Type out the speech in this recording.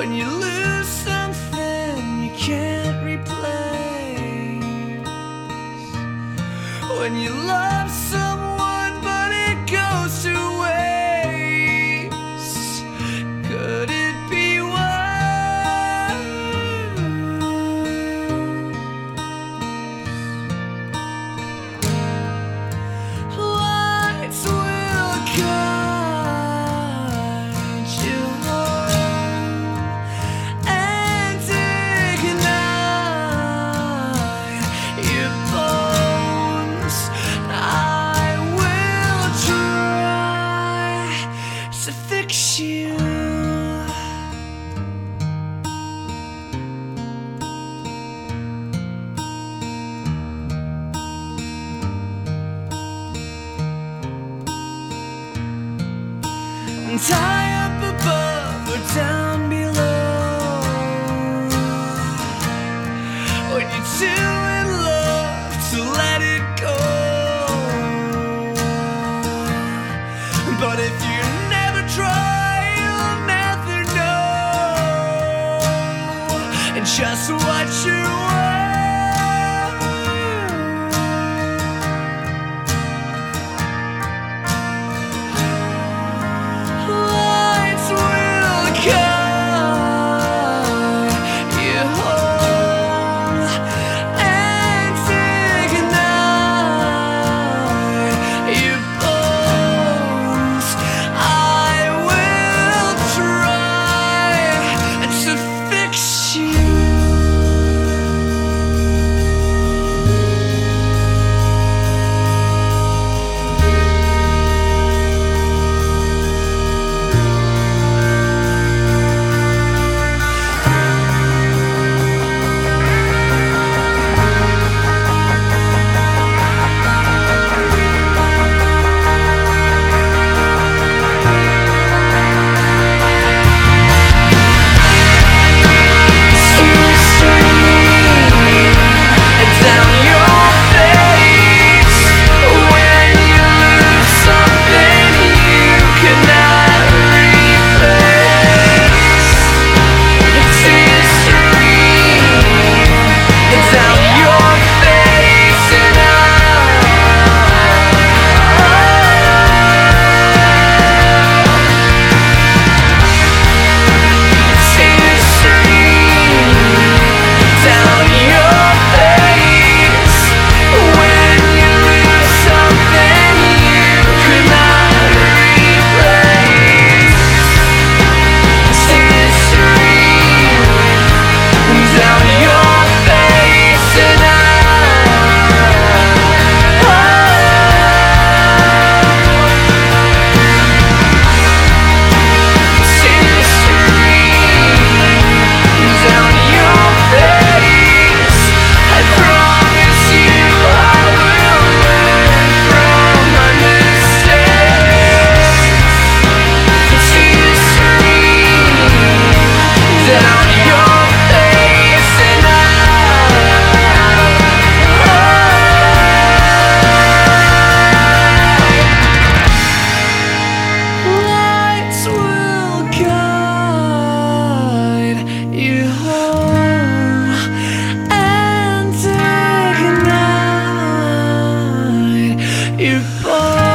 When you lose something you can't replace. When you love someone but it goes to tie up above or down below. When you're too in love to let it go. But if you never try, you'll never know just what you por